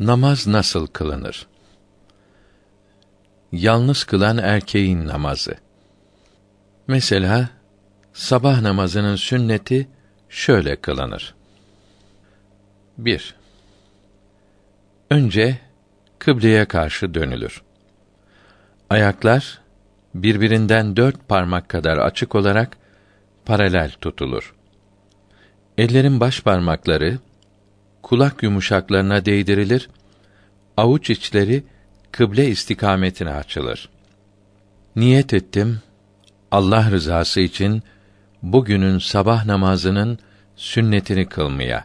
Namaz nasıl kılınır? Yalnız kılan erkeğin namazı. Mesela sabah namazının sünneti şöyle kılınır. 1. Önce kıbleye karşı dönülür. Ayaklar birbirinden dört parmak kadar açık olarak paralel tutulur. Ellerin baş parmakları kulak yumuşaklarına değdirilir, avuç içleri kıble istikametine açılır. Niyet ettim, Allah rızası için bugünün sabah namazının sünnetini kılmaya.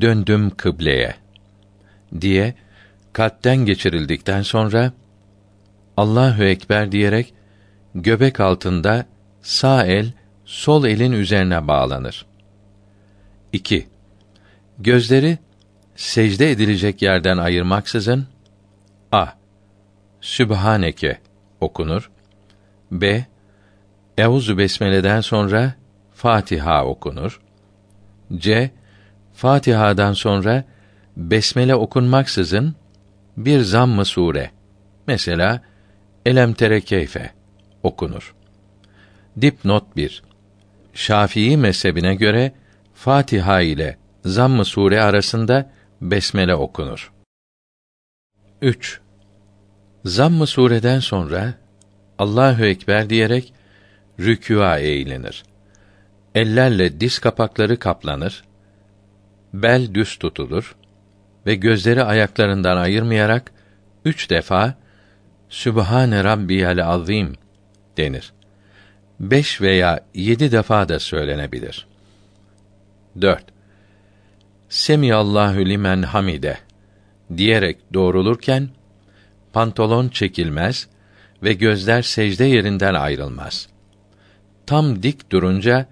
Döndüm kıbleye diye kalpten geçirildikten sonra Allahu ekber diyerek göbek altında sağ el sol elin üzerine bağlanır. 2. Gözleri secde edilecek yerden ayırmaksızın a. Sübhaneke okunur. b. Euzu besmeleden sonra Fatiha okunur. C. Fatiha'dan sonra besmele okunmaksızın bir zamm-ı sure mesela Elem tere keyfe okunur. Dipnot 1. Şafii mezhebine göre Fatiha ile zamm-ı sure arasında besmele okunur. 3. Zamm-ı sureden sonra Allahu ekber diyerek rükûa eğilinir. Ellerle diz kapakları kaplanır. Bel düz tutulur ve gözleri ayaklarından ayırmayarak üç defa Sübhane Rabbiyal Azim denir. Beş veya yedi defa da söylenebilir. 4. Semiyallahu limen hamide diyerek doğrulurken pantolon çekilmez ve gözler secde yerinden ayrılmaz. Tam dik durunca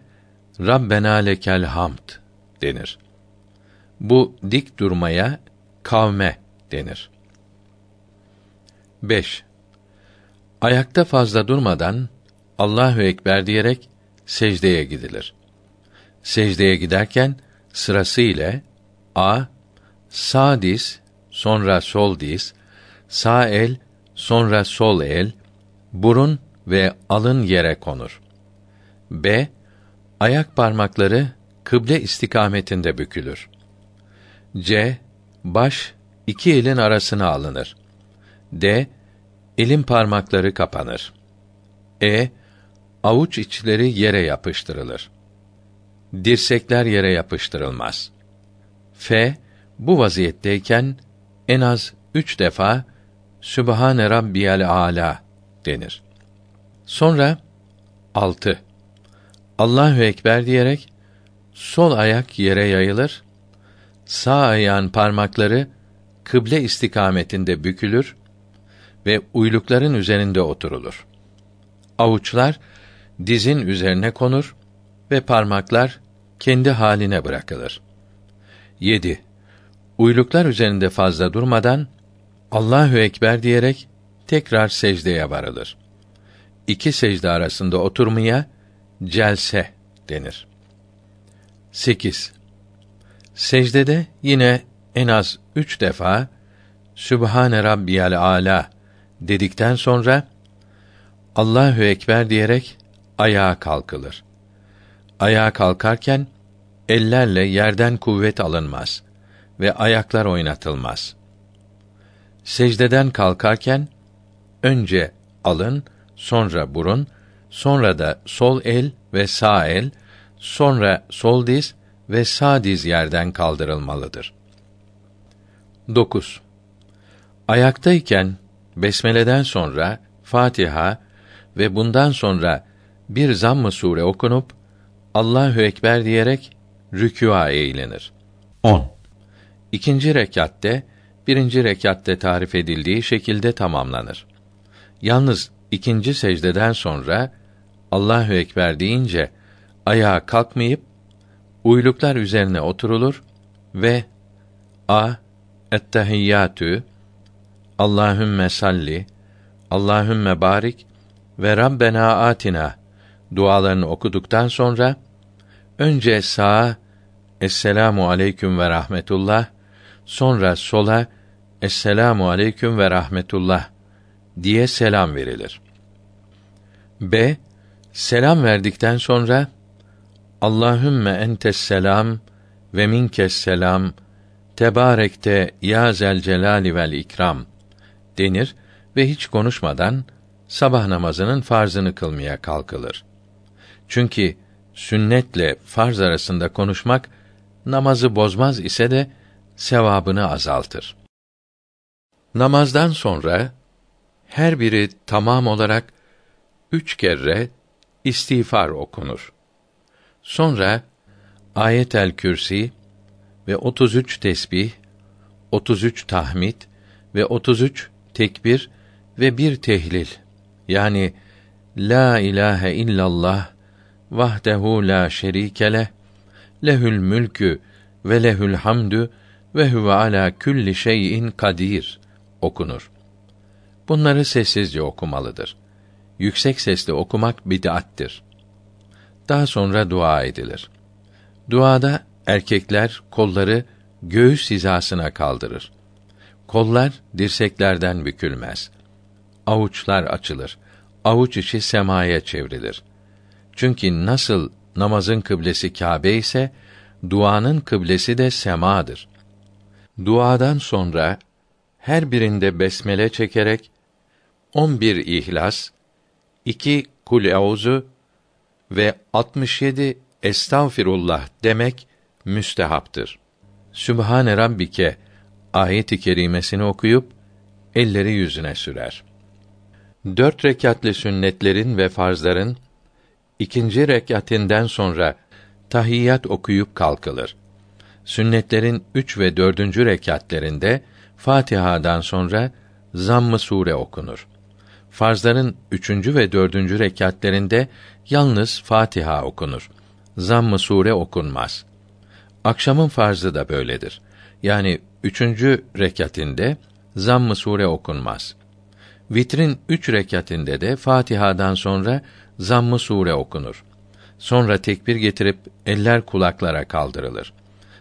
Rabbena lekel hamd denir. Bu dik durmaya kavme denir. 5. Ayakta fazla durmadan Allahu ekber diyerek secdeye gidilir. Secdeye giderken sırası ile a sağ diz, sonra sol diz, sağ el, sonra sol el, burun ve alın yere konur. B. Ayak parmakları kıble istikametinde bükülür. C. Baş iki elin arasına alınır. D. Elin parmakları kapanır. E. Avuç içleri yere yapıştırılır. Dirsekler yere yapıştırılmaz. F. Bu vaziyetteyken en az üç defa Sübhane Rabbiyal Ala denir. Sonra altı. Allahu ekber diyerek sol ayak yere yayılır, sağ ayağın parmakları kıble istikametinde bükülür ve uylukların üzerinde oturulur. Avuçlar dizin üzerine konur ve parmaklar kendi haline bırakılır. 7. Uyluklar üzerinde fazla durmadan Allahu ekber diyerek tekrar secdeye varılır. İki secde arasında oturmaya celse denir. 8. Secdede yine en az üç defa Sübhane Rabbiyal Ala dedikten sonra Allahu ekber diyerek ayağa kalkılır. Ayağa kalkarken ellerle yerden kuvvet alınmaz ve ayaklar oynatılmaz. Secdeden kalkarken önce alın, sonra burun, sonra da sol el ve sağ el, sonra sol diz ve sağ diz yerden kaldırılmalıdır. 9. Ayaktayken besmeleden sonra Fatiha ve bundan sonra bir zamm-ı sure okunup Allahu ekber diyerek rükûa eğilinir. 10. İkinci rekatte birinci rekatte tarif edildiği şekilde tamamlanır. Yalnız ikinci secdeden sonra Allahu ekber deyince ayağa kalkmayıp uyluklar üzerine oturulur ve a ettehiyyatü Allahümme salli Allahümme barik ve Rabbena atina dualarını okuduktan sonra önce sağa Esselamu aleyküm ve rahmetullah sonra sola Esselamu aleyküm ve rahmetullah diye selam verilir. B. Selam verdikten sonra Allahümme entes selam ve minkes selam tebarekte ya zel celali vel ikram denir ve hiç konuşmadan sabah namazının farzını kılmaya kalkılır. Çünkü sünnetle farz arasında konuşmak namazı bozmaz ise de sevabını azaltır. Namazdan sonra her biri tamam olarak üç kere istiğfar okunur. Sonra Ayet-el Kürsi ve 33 tesbih, 33 tahmid ve 33 tekbir ve bir tehlil. Yani la ilahe illallah vahdehu la şerike lehül mülkü ve lehül hamdü ve huve ala külli şeyin kadir okunur. Bunları sessizce okumalıdır. Yüksek sesle okumak bid'attir. Daha sonra dua edilir. Duada erkekler kolları göğüs hizasına kaldırır. Kollar dirseklerden bükülmez. Avuçlar açılır. Avuç içi semaya çevrilir. Çünkü nasıl namazın kıblesi Kâbe ise duanın kıblesi de semadır. Duadan sonra her birinde besmele çekerek 11 İhlas, 2 Kul Euzu ve 67 Estağfirullah demek müstehaptır. Sübhane Rabbike ayet-i kerimesini okuyup elleri yüzüne sürer. Dört rekatlı sünnetlerin ve farzların ikinci rekatinden sonra tahiyyat okuyup kalkılır. Sünnetlerin üç ve dördüncü rekatlerinde Fatiha'dan sonra zamm-ı sure okunur. Farzların üçüncü ve dördüncü rekatlerinde yalnız Fatiha okunur. Zamm-ı sure okunmaz. Akşamın farzı da böyledir. Yani üçüncü rekatinde zamm-ı sure okunmaz. Vitrin üç rekatinde de Fatiha'dan sonra zamm-ı sure okunur. Sonra tekbir getirip eller kulaklara kaldırılır.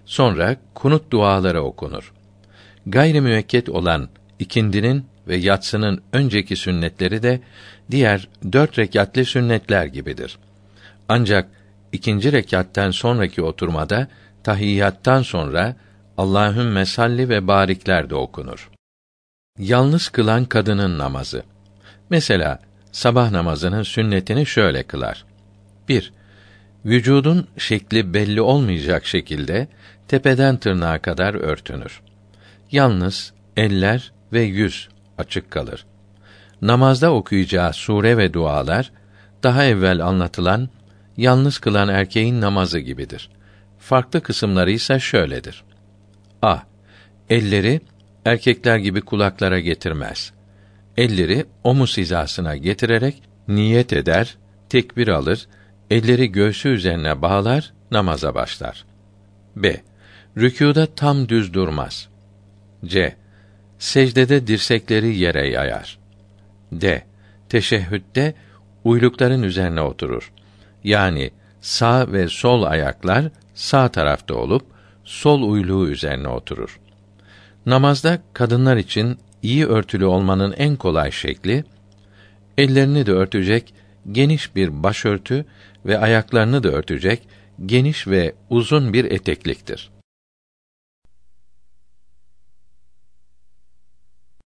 Sonra kunut duaları okunur. Gayri müekket olan ikindinin ve yatsının önceki sünnetleri de diğer dört rekatli sünnetler gibidir. Ancak ikinci rekattan sonraki oturmada tahiyyattan sonra Allahümme salli ve barikler de okunur. Yalnız kılan kadının namazı. Mesela sabah namazının sünnetini şöyle kılar. 1. Vücudun şekli belli olmayacak şekilde tepeden tırnağa kadar örtünür. Yalnız eller ve yüz açık kalır. Namazda okuyacağı sure ve dualar daha evvel anlatılan yalnız kılan erkeğin namazı gibidir. Farklı kısımları ise şöyledir. A. Elleri erkekler gibi kulaklara getirmez. Elleri omuz hizasına getirerek niyet eder, tekbir alır, elleri göğsü üzerine bağlar, namaza başlar. B. Rükûda tam düz durmaz. C. Secdede dirsekleri yere yayar. D. Teşehhütte uylukların üzerine oturur. Yani sağ ve sol ayaklar sağ tarafta olup sol uyluğu üzerine oturur. Namazda kadınlar için iyi örtülü olmanın en kolay şekli ellerini de örtecek geniş bir başörtü ve ayaklarını da örtecek geniş ve uzun bir etekliktir.